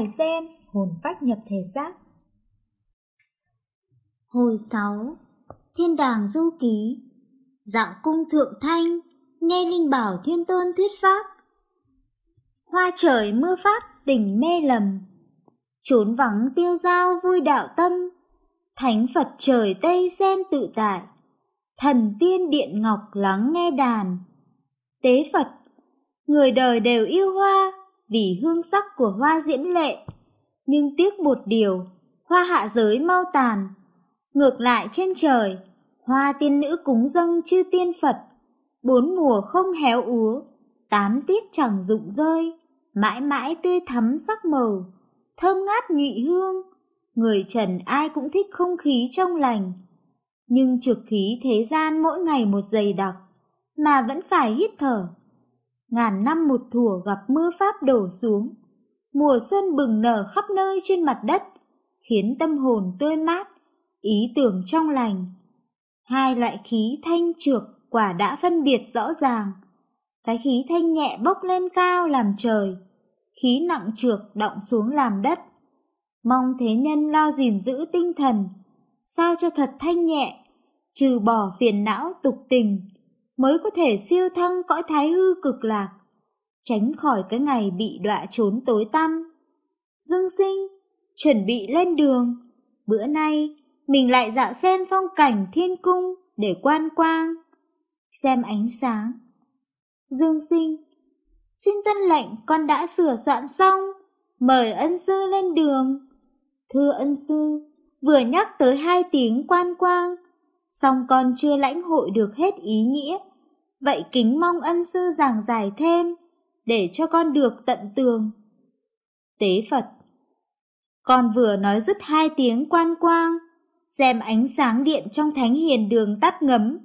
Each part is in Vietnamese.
đài gen, hồn phách nhập thể xác. Hồi 6 Thiên đàng du ký. Dạo cung thượng thanh Nghe Linh Bảo Thiên Tôn thuyết pháp. Hoa trời mưa pháp tình mê lầm. Trốn vắng tiêu giao vui đạo tâm. Thánh Phật trời Tây xem tự tại. Thần tiên điện ngọc lắng nghe đàn. Tế Phật Người đời đều yêu hoa vì hương sắc của hoa diễm lệ Nhưng tiếc một điều Hoa hạ giới mau tàn Ngược lại trên trời, hoa tiên nữ cúng dâng chư tiên Phật, bốn mùa không héo úa, tám tiết chẳng rụng rơi, mãi mãi tươi thắm sắc màu, thơm ngát nhụy hương. Người trần ai cũng thích không khí trong lành, nhưng trực khí thế gian mỗi ngày một dày đặc, mà vẫn phải hít thở. Ngàn năm một thủa gặp mưa pháp đổ xuống, mùa xuân bừng nở khắp nơi trên mặt đất, khiến tâm hồn tươi mát, ý tưởng trong lành. Hai loại khí thanh trược quả đã phân biệt rõ ràng. Cái khí thanh nhẹ bốc lên cao làm trời, khí nặng trược động xuống làm đất. Mong thế nhân lo gìn giữ tinh thần, sao cho thật thanh nhẹ, trừ bỏ phiền não tục tình, mới có thể siêu thăng cõi thái hư cực lạc, tránh khỏi cái ngày bị đọa trốn tối tăm. Dương sinh, chuẩn bị lên đường, bữa nay mình lại dạo xem phong cảnh thiên cung để quan quang, xem ánh sáng. Dương sinh, xin tuân lệnh con đã sửa soạn xong, mời ân sư lên đường. Thưa ân sư, vừa nhắc tới hai tiếng quan quang, song con chưa lãnh hội được hết ý nghĩa. Vậy kính mong ân sư giảng giải thêm, để cho con được tận tường. Tế Phật Con vừa nói dứt hai tiếng quan quang, xem ánh sáng điện trong thánh hiền đường tắt ngấm,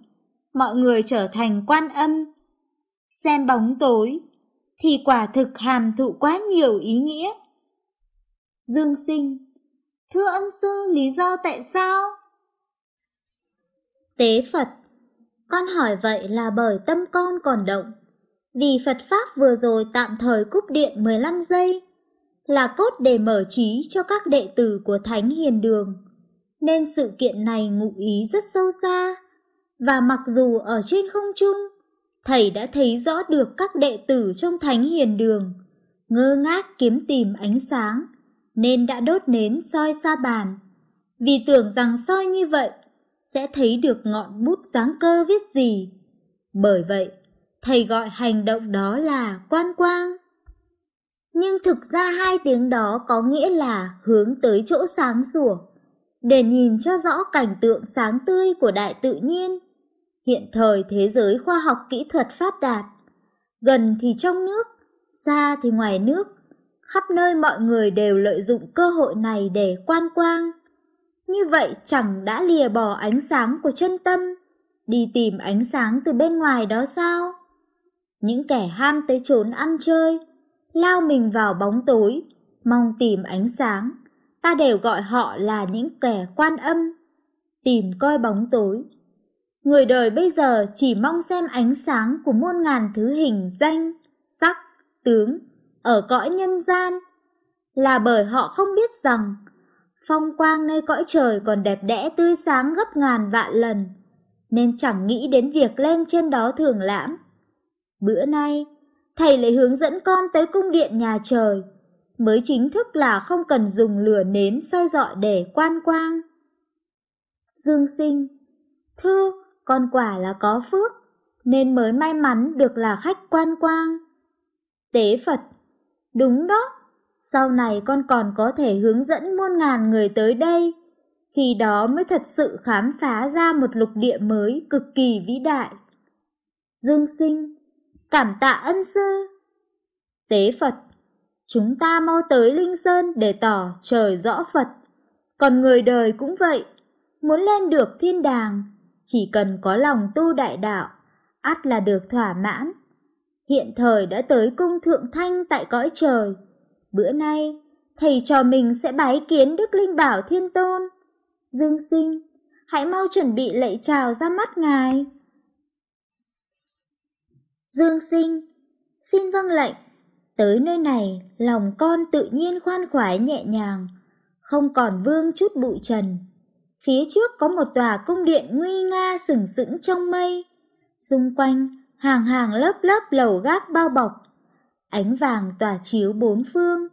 mọi người trở thành quan âm. Xem bóng tối, thì quả thực hàm thụ quá nhiều ý nghĩa. Dương sinh, thưa ân sư lý do tại sao? Tế Phật, con hỏi vậy là bởi tâm con còn động. Vì Phật Pháp vừa rồi tạm thời cúp điện 15 giây, là cốt để mở trí cho các đệ tử của Thánh Hiền Đường nên sự kiện này ngụ ý rất sâu xa. Và mặc dù ở trên không trung, thầy đã thấy rõ được các đệ tử trong thánh hiền đường, ngơ ngác kiếm tìm ánh sáng, nên đã đốt nến soi xa bàn. Vì tưởng rằng soi như vậy, sẽ thấy được ngọn bút dáng cơ viết gì. Bởi vậy, thầy gọi hành động đó là quan quang. Nhưng thực ra hai tiếng đó có nghĩa là hướng tới chỗ sáng sủa để nhìn cho rõ cảnh tượng sáng tươi của đại tự nhiên. Hiện thời thế giới khoa học kỹ thuật phát đạt, gần thì trong nước, xa thì ngoài nước, khắp nơi mọi người đều lợi dụng cơ hội này để quan quang. Như vậy chẳng đã lìa bỏ ánh sáng của chân tâm, đi tìm ánh sáng từ bên ngoài đó sao? Những kẻ ham tới trốn ăn chơi, lao mình vào bóng tối, mong tìm ánh sáng ta đều gọi họ là những kẻ quan âm, tìm coi bóng tối. Người đời bây giờ chỉ mong xem ánh sáng của muôn ngàn thứ hình danh, sắc, tướng ở cõi nhân gian, là bởi họ không biết rằng phong quang nơi cõi trời còn đẹp đẽ tươi sáng gấp ngàn vạn lần, nên chẳng nghĩ đến việc lên trên đó thường lãm. Bữa nay, thầy lại hướng dẫn con tới cung điện nhà trời, mới chính thức là không cần dùng lửa nến soi dọi để quan quang. Dương sinh, thưa, con quả là có phước, nên mới may mắn được là khách quan quang. Tế Phật, đúng đó, sau này con còn có thể hướng dẫn muôn ngàn người tới đây, khi đó mới thật sự khám phá ra một lục địa mới cực kỳ vĩ đại. Dương sinh, cảm tạ ân sư. Tế Phật, Chúng ta mau tới Linh Sơn để tỏ trời rõ Phật. Còn người đời cũng vậy, muốn lên được thiên đàng, chỉ cần có lòng tu đại đạo, ắt là được thỏa mãn. Hiện thời đã tới cung thượng thanh tại cõi trời. Bữa nay, thầy trò mình sẽ bái kiến Đức Linh Bảo Thiên Tôn. Dương sinh, hãy mau chuẩn bị lạy chào ra mắt Ngài. Dương sinh, xin vâng lệnh. Tới nơi này, lòng con tự nhiên khoan khoái nhẹ nhàng, không còn vương chút bụi trần. Phía trước có một tòa cung điện nguy nga sừng sững trong mây. Xung quanh, hàng hàng lớp lớp lầu gác bao bọc. Ánh vàng tỏa chiếu bốn phương.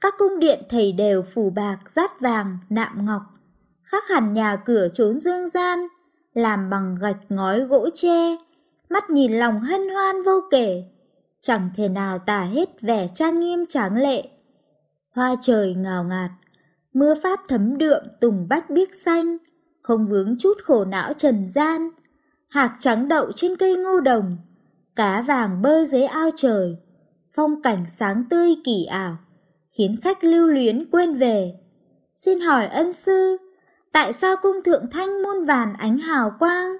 Các cung điện thầy đều phủ bạc, rát vàng, nạm ngọc. Khác hẳn nhà cửa trốn dương gian, làm bằng gạch ngói gỗ tre. Mắt nhìn lòng hân hoan vô kể, chẳng thể nào tả hết vẻ trang nghiêm tráng lệ. Hoa trời ngào ngạt, mưa pháp thấm đượm tùng bách biếc xanh, không vướng chút khổ não trần gian. Hạc trắng đậu trên cây ngô đồng, cá vàng bơi dưới ao trời, phong cảnh sáng tươi kỳ ảo, khiến khách lưu luyến quên về. Xin hỏi ân sư, tại sao cung thượng thanh muôn vàn ánh hào quang?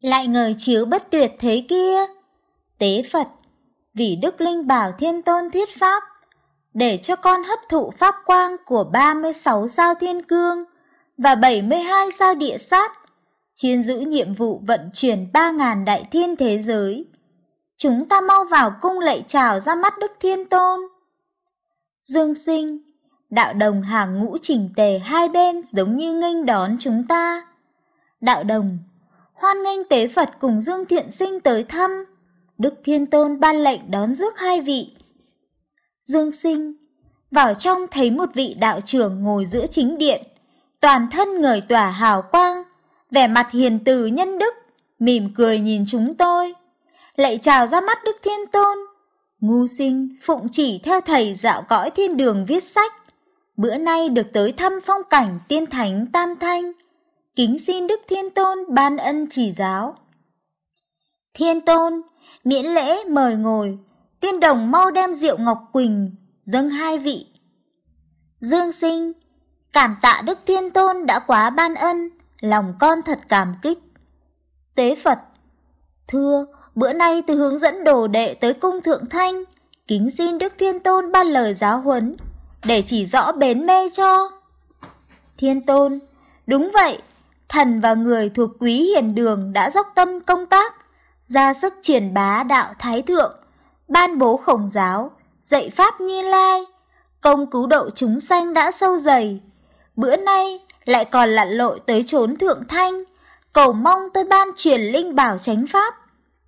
Lại ngời chiếu bất tuyệt thế kia. Tế Phật, vì Đức Linh bảo Thiên Tôn thuyết Pháp, để cho con hấp thụ Pháp quang của 36 sao thiên cương và 72 sao địa sát, chuyên giữ nhiệm vụ vận chuyển 3.000 đại thiên thế giới. Chúng ta mau vào cung lạy chào ra mắt Đức Thiên Tôn. Dương sinh, đạo đồng hàng ngũ chỉnh tề hai bên giống như nghênh đón chúng ta. Đạo đồng, hoan nghênh tế Phật cùng Dương Thiện Sinh tới thăm. Đức Thiên Tôn ban lệnh đón rước hai vị. Dương sinh, vào trong thấy một vị đạo trưởng ngồi giữa chính điện, toàn thân ngời tỏa hào quang, vẻ mặt hiền từ nhân đức, mỉm cười nhìn chúng tôi lại chào ra mắt Đức Thiên Tôn. Ngu sinh phụng chỉ theo thầy dạo cõi thiên đường viết sách. Bữa nay được tới thăm phong cảnh tiên thánh Tam Thanh. Kính xin Đức Thiên Tôn ban ân chỉ giáo. Thiên Tôn, miễn lễ mời ngồi, tiên đồng mau đem rượu Ngọc Quỳnh, dâng hai vị. Dương sinh, cảm tạ Đức Thiên Tôn đã quá ban ân, lòng con thật cảm kích. Tế Phật, thưa, bữa nay tôi hướng dẫn đồ đệ tới cung thượng thanh, kính xin Đức Thiên Tôn ban lời giáo huấn, để chỉ rõ bến mê cho. Thiên Tôn, đúng vậy, thần và người thuộc quý hiền đường đã dốc tâm công tác, ra sức truyền bá đạo thái thượng, ban bố khổng giáo, dạy pháp nhi lai, công cứu độ chúng sanh đã sâu dày. Bữa nay lại còn lặn lội tới chốn thượng thanh, cầu mong tôi ban truyền linh bảo chánh pháp.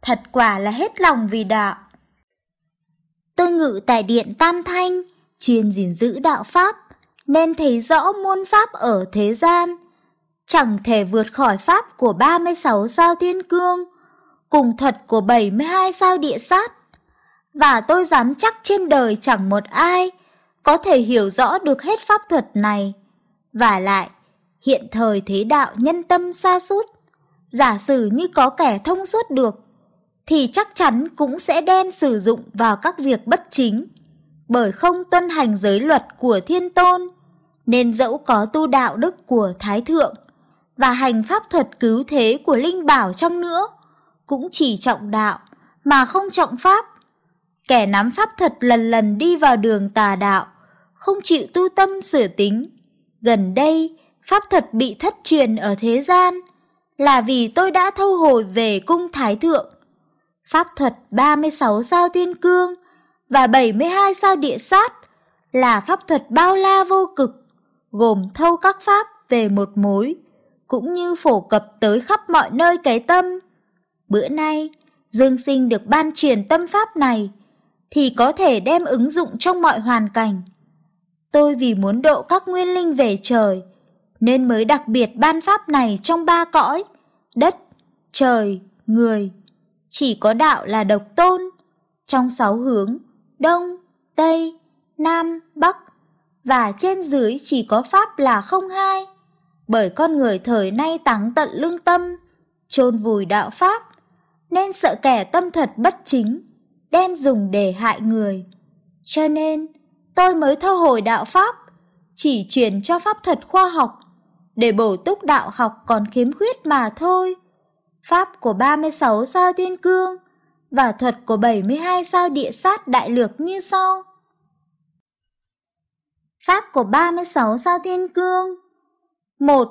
Thật quả là hết lòng vì đạo. Tôi ngự tại điện Tam Thanh, chuyên gìn giữ đạo pháp, nên thấy rõ môn pháp ở thế gian. Chẳng thể vượt khỏi pháp của 36 sao thiên cương, cùng thuật của 72 sao địa sát. Và tôi dám chắc trên đời chẳng một ai có thể hiểu rõ được hết pháp thuật này. Và lại, hiện thời thế đạo nhân tâm xa sút giả sử như có kẻ thông suốt được, thì chắc chắn cũng sẽ đem sử dụng vào các việc bất chính, bởi không tuân hành giới luật của thiên tôn, nên dẫu có tu đạo đức của Thái Thượng và hành pháp thuật cứu thế của Linh Bảo trong nữa, cũng chỉ trọng đạo mà không trọng pháp. Kẻ nắm pháp thuật lần lần đi vào đường tà đạo, không chịu tu tâm sửa tính. Gần đây, pháp thuật bị thất truyền ở thế gian là vì tôi đã thâu hồi về cung Thái Thượng. Pháp thuật 36 sao thiên cương và 72 sao địa sát là pháp thuật bao la vô cực, gồm thâu các pháp về một mối, cũng như phổ cập tới khắp mọi nơi cái tâm. Bữa nay, Dương Sinh được ban truyền tâm pháp này, thì có thể đem ứng dụng trong mọi hoàn cảnh. Tôi vì muốn độ các nguyên linh về trời, nên mới đặc biệt ban pháp này trong ba cõi, đất, trời, người. Chỉ có đạo là độc tôn, trong sáu hướng, đông, tây, nam, bắc, và trên dưới chỉ có pháp là không hai. Bởi con người thời nay táng tận lương tâm, chôn vùi đạo pháp, nên sợ kẻ tâm thuật bất chính, đem dùng để hại người. Cho nên, tôi mới thâu hồi đạo Pháp, chỉ truyền cho pháp thuật khoa học, để bổ túc đạo học còn khiếm khuyết mà thôi. Pháp của 36 sao thiên cương và thuật của 72 sao địa sát đại lược như sau. Pháp của 36 sao thiên cương 1.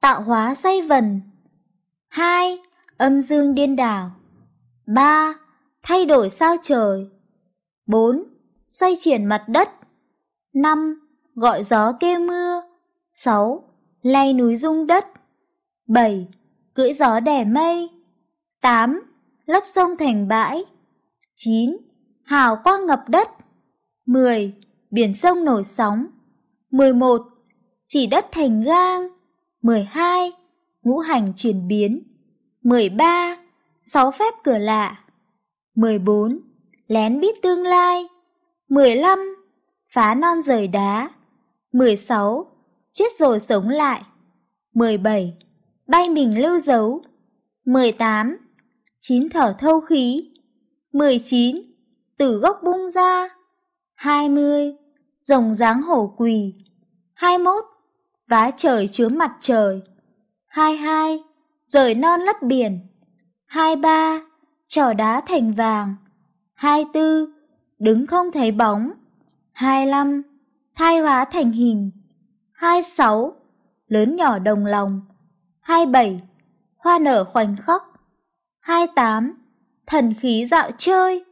Tạo hóa xoay vần 2 âm dương điên đảo. 3. Thay đổi sao trời. 4. Xoay chuyển mặt đất 5. Gọi gió kêu mưa 6. Lay núi rung đất 7. Cưỡi gió đẻ mây 8. Lấp sông thành bãi 9. Hào quang ngập đất 10. Biển sông nổi sóng 11. Chỉ đất thành gang 12. Ngũ hành chuyển biến 13. Sáu phép cửa lạ 14. Lén biết tương lai 15. Phá non rời đá 16. Chết rồi sống lại 17. Bay mình lưu dấu 18. Chín thở thâu khí 19. Từ gốc bung ra 20. Rồng dáng hổ quỳ 21. Vá trời chứa mặt trời 22. Rời non lấp biển 23. Trò đá thành vàng 24. Đứng không thấy bóng 25. Thai hóa thành hình 26. Lớn nhỏ đồng lòng 27. Hoa nở khoảnh khắc 28. Thần khí dạo chơi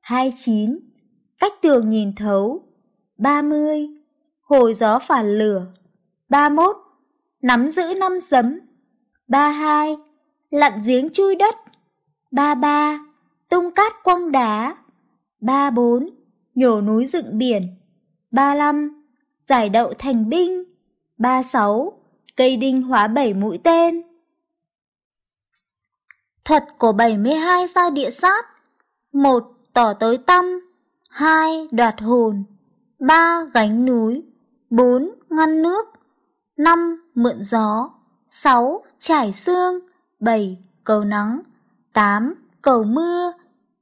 29. Cách tường nhìn thấu 30. Hồi gió phản lửa 31. Nắm giữ năm sấm 32. Lặn giếng chui đất 33. Tung cát quăng đá 34. Nhổ núi dựng biển 35. Giải đậu thành binh 36. Cây đinh hóa bảy mũi tên Thuật của 72 sao địa sát 1. Tỏ tới tâm 2. Đoạt hồn 3. Gánh núi 4. Ngăn nước 5. Mượn gió 6. Trải xương 7. Cầu nắng 8. Cầu mưa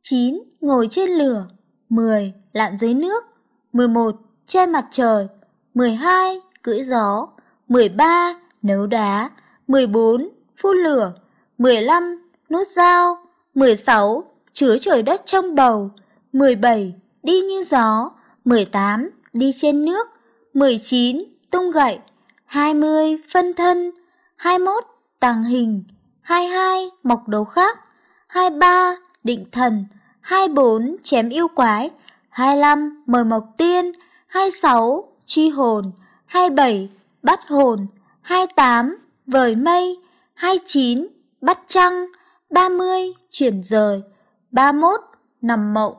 9. Ngồi trên lửa 10. Lặn dưới nước 11. che mặt trời 12. Cưỡi gió 13. Nấu đá 14. Phun lửa 15. nốt dao 16. Chứa trời đất trong bầu 17. Đi như gió 18. Đi trên nước 19. Tung gậy 20. Phân thân 21. Tàng hình 22. Mọc đầu khác 23. Định thần 24. Chém yêu quái 25. Mời mộc tiên 26. Truy hồn 27. Bắt hồn 28. Vời mây 29. Bắt trăng 30. Chuyển rời 31. Nằm mộng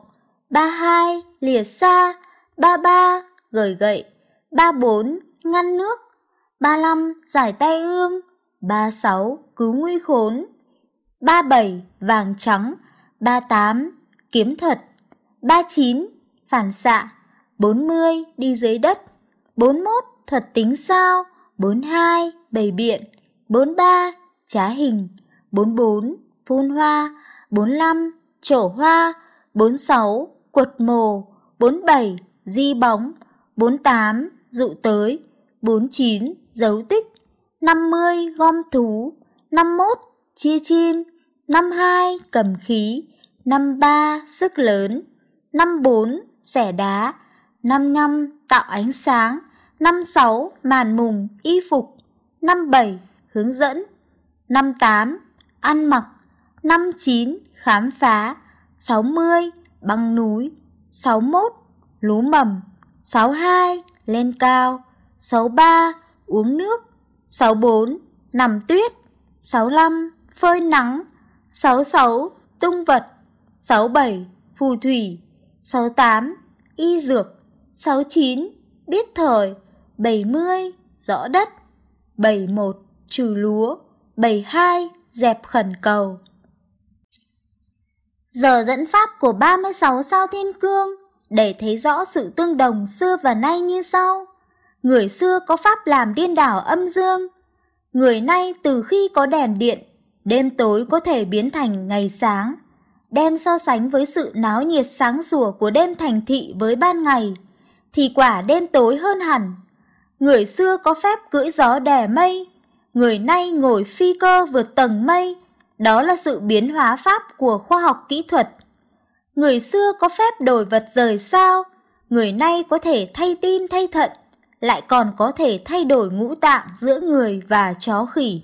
32. Lìa xa 33. Gởi gậy 34. Ngăn nước 35. Giải tay ương 36. Cứu nguy khốn 37. Vàng trắng 38. Kiếm thuật 39. Phản xạ 40. Đi dưới đất 41. Thuật tính sao 42. Bày biện 43. Trá hình 44. Phun hoa 45. Trổ hoa 46. Quật mồ 47. Di bóng 48. Dụ tới 49. Dấu tích 50. Gom thú 51. Chia chim 52. Cầm khí 53. Sức lớn 54. Xẻ đá 55. Tạo ánh sáng 56. Màn mùng, y phục 57. Hướng dẫn 58. Ăn mặc 59. Khám phá 60. Băng núi 61. Lú mầm 62. Lên cao 63. Uống nước 64. Nằm tuyết 65. Phơi nắng 66. Tung vật 67. Phù thủy 68. Y dược 69. Biết thời 70. Rõ đất 71. Trừ lúa 72. Dẹp khẩn cầu Giờ dẫn pháp của 36 sao thiên cương để thấy rõ sự tương đồng xưa và nay như sau. Người xưa có pháp làm điên đảo âm dương. Người nay từ khi có đèn điện, đêm tối có thể biến thành ngày sáng. Đem so sánh với sự náo nhiệt sáng sủa của đêm thành thị với ban ngày, thì quả đêm tối hơn hẳn. Người xưa có phép cưỡi gió đè mây, người nay ngồi phi cơ vượt tầng mây, đó là sự biến hóa pháp của khoa học kỹ thuật. Người xưa có phép đổi vật rời sao, người nay có thể thay tim thay thận, lại còn có thể thay đổi ngũ tạng giữa người và chó khỉ.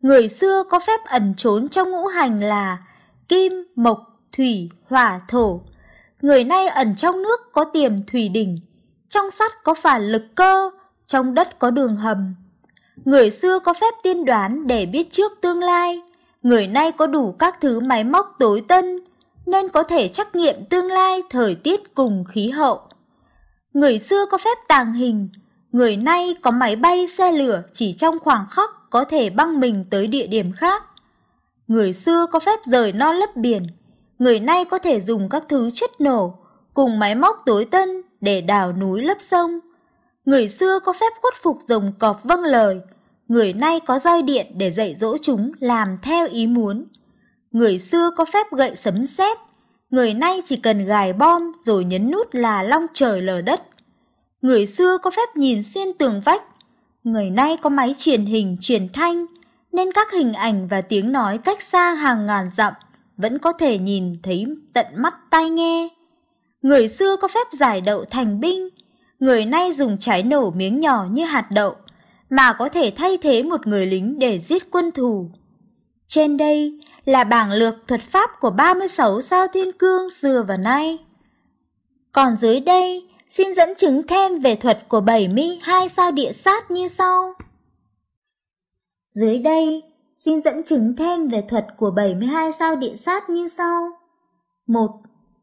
Người xưa có phép ẩn trốn trong ngũ hành là kim, mộc, thủy, hỏa, thổ. người nay ẩn trong nước có tiềm thủy đỉnh, trong sắt có phản lực cơ, trong đất có đường hầm. Người xưa có phép tiên đoán để biết trước tương lai, người nay có đủ các thứ máy móc tối tân, nên có thể trắc nghiệm tương lai thời tiết cùng khí hậu. Người xưa có phép tàng hình, người nay có máy bay xe lửa chỉ trong khoảng khắc có thể băng mình tới địa điểm khác. Người xưa có phép rời non lấp biển, người nay có thể dùng các thứ chất nổ cùng máy móc tối tân để đào núi lấp sông. Người xưa có phép khuất phục rồng cọp vâng lời, người nay có roi điện để dạy dỗ chúng làm theo ý muốn. Người xưa có phép gậy sấm sét, người nay chỉ cần gài bom rồi nhấn nút là long trời lở đất. Người xưa có phép nhìn xuyên tường vách, người nay có máy truyền hình truyền thanh, nên các hình ảnh và tiếng nói cách xa hàng ngàn dặm vẫn có thể nhìn thấy tận mắt tai nghe. Người xưa có phép giải đậu thành binh, người nay dùng trái nổ miếng nhỏ như hạt đậu, mà có thể thay thế một người lính để giết quân thù. Trên đây là bảng lược thuật pháp của 36 sao thiên cương xưa và nay. Còn dưới đây, xin dẫn chứng thêm về thuật của 72 sao địa sát như sau. Dưới đây, xin dẫn chứng thêm về thuật của 72 sao địa sát như sau. 1.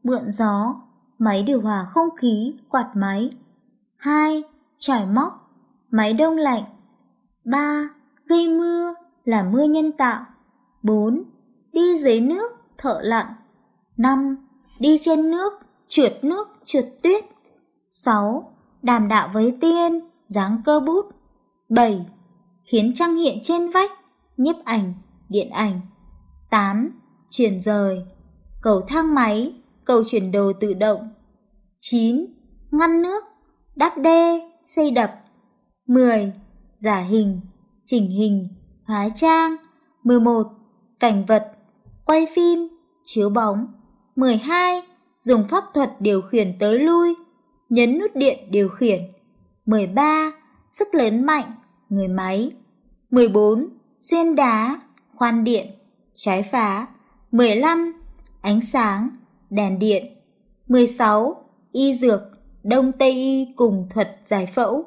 Mượn gió, máy điều hòa không khí, quạt máy. 2. Trải móc, máy đông lạnh. 3. Gây mưa, là mưa nhân tạo. 4. Đi dưới nước, thợ lặn. 5. Đi trên nước, trượt nước, trượt tuyết. 6. Đàm đạo với tiên, dáng cơ bút. 7. Khiến trăng hiện trên vách, nhiếp ảnh, điện ảnh. 8. Chuyển rời, cầu thang máy, cầu chuyển đồ tự động. 9. Ngăn nước, đắp đê, xây đập. 10. Giả hình, chỉnh hình, hóa trang. 11. Cảnh vật, quay phim, chiếu bóng. 12. Dùng pháp thuật điều khiển tới lui, nhấn nút điện điều khiển. 13. Sức lớn mạnh, người máy. 14. Xuyên đá, khoan điện, trái phá. 15. Ánh sáng, đèn điện. 16. Y dược, đông tây y cùng thuật giải phẫu.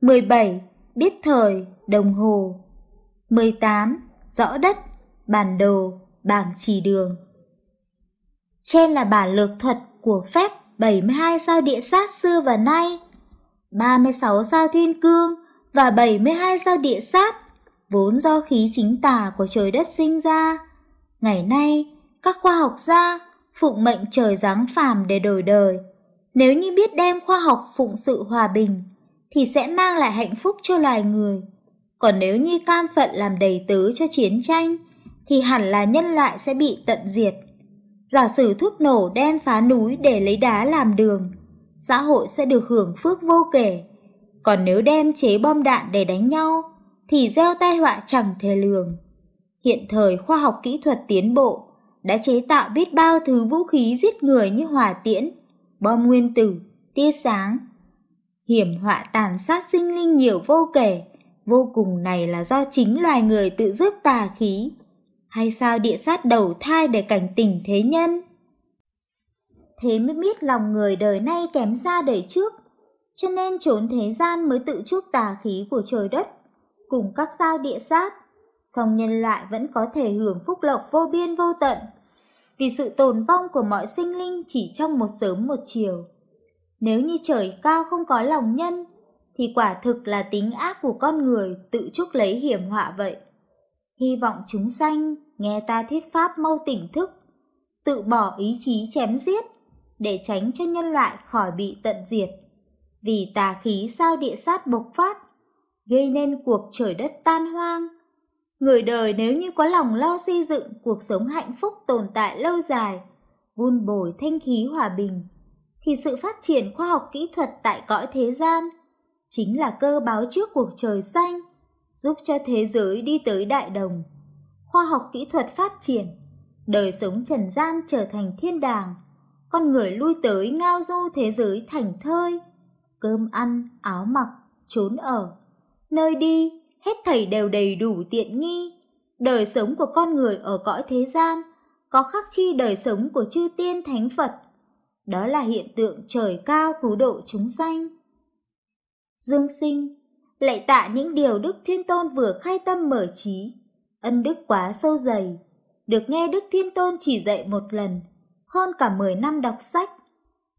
17. Biết thời, đồng hồ. 18. Rõ đất, bản đồ, bảng chỉ đường. Trên là bản lược thuật của phép 72 sao địa sát xưa và nay, 36 sao thiên cương và 72 sao địa sát, vốn do khí chính tà của trời đất sinh ra. Ngày nay, các khoa học gia phụng mệnh trời giáng phàm để đổi đời. Nếu như biết đem khoa học phụng sự hòa bình, thì sẽ mang lại hạnh phúc cho loài người. Còn nếu như cam phận làm đầy tứ cho chiến tranh, thì hẳn là nhân loại sẽ bị tận diệt. Giả sử thuốc nổ đem phá núi để lấy đá làm đường, xã hội sẽ được hưởng phước vô kể. Còn nếu đem chế bom đạn để đánh nhau, thì gieo tai họa chẳng thể lường. Hiện thời khoa học kỹ thuật tiến bộ đã chế tạo biết bao thứ vũ khí giết người như hỏa tiễn, bom nguyên tử, tia sáng. Hiểm họa tàn sát sinh linh nhiều vô kể, vô cùng này là do chính loài người tự rước tà khí hay sao địa sát đầu thai để cảnh tỉnh thế nhân? Thế mới biết lòng người đời nay kém xa đời trước, cho nên trốn thế gian mới tự chuốc tà khí của trời đất, cùng các sao địa sát, song nhân loại vẫn có thể hưởng phúc lộc vô biên vô tận, vì sự tồn vong của mọi sinh linh chỉ trong một sớm một chiều. Nếu như trời cao không có lòng nhân, thì quả thực là tính ác của con người tự chuốc lấy hiểm họa vậy hy vọng chúng sanh nghe ta thuyết pháp mau tỉnh thức, tự bỏ ý chí chém giết để tránh cho nhân loại khỏi bị tận diệt. Vì tà khí sao địa sát bộc phát, gây nên cuộc trời đất tan hoang. Người đời nếu như có lòng lo xây dựng cuộc sống hạnh phúc tồn tại lâu dài, vun bồi thanh khí hòa bình, thì sự phát triển khoa học kỹ thuật tại cõi thế gian chính là cơ báo trước cuộc trời xanh giúp cho thế giới đi tới đại đồng. Khoa học kỹ thuật phát triển, đời sống trần gian trở thành thiên đàng, con người lui tới ngao du thế giới thành thơi, cơm ăn, áo mặc, trốn ở. Nơi đi, hết thảy đều đầy đủ tiện nghi. Đời sống của con người ở cõi thế gian có khắc chi đời sống của chư tiên thánh Phật. Đó là hiện tượng trời cao cứu độ chúng sanh. Dương sinh, lạy tạ những điều Đức Thiên Tôn vừa khai tâm mở trí, ân đức quá sâu dày, được nghe Đức Thiên Tôn chỉ dạy một lần, hơn cả 10 năm đọc sách.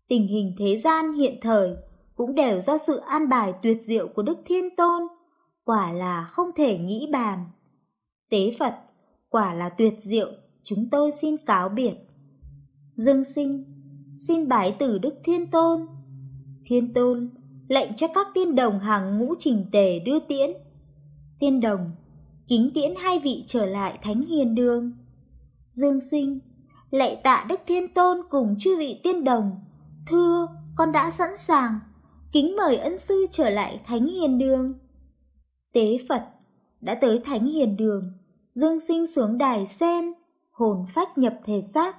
Tình hình thế gian hiện thời cũng đều do sự an bài tuyệt diệu của Đức Thiên Tôn, quả là không thể nghĩ bàn. Tế Phật, quả là tuyệt diệu, chúng tôi xin cáo biệt. Dương sinh, xin bái từ Đức Thiên Tôn. Thiên Tôn, lệnh cho các tiên đồng hàng ngũ trình tề đưa tiễn. Tiên đồng, kính tiễn hai vị trở lại Thánh Hiền Đường. Dương sinh, lạy tạ Đức Thiên Tôn cùng chư vị tiên đồng, thưa con đã sẵn sàng, kính mời ân sư trở lại Thánh Hiền Đường. Tế Phật đã tới Thánh Hiền Đường, Dương sinh xuống đài sen, hồn phách nhập thể xác,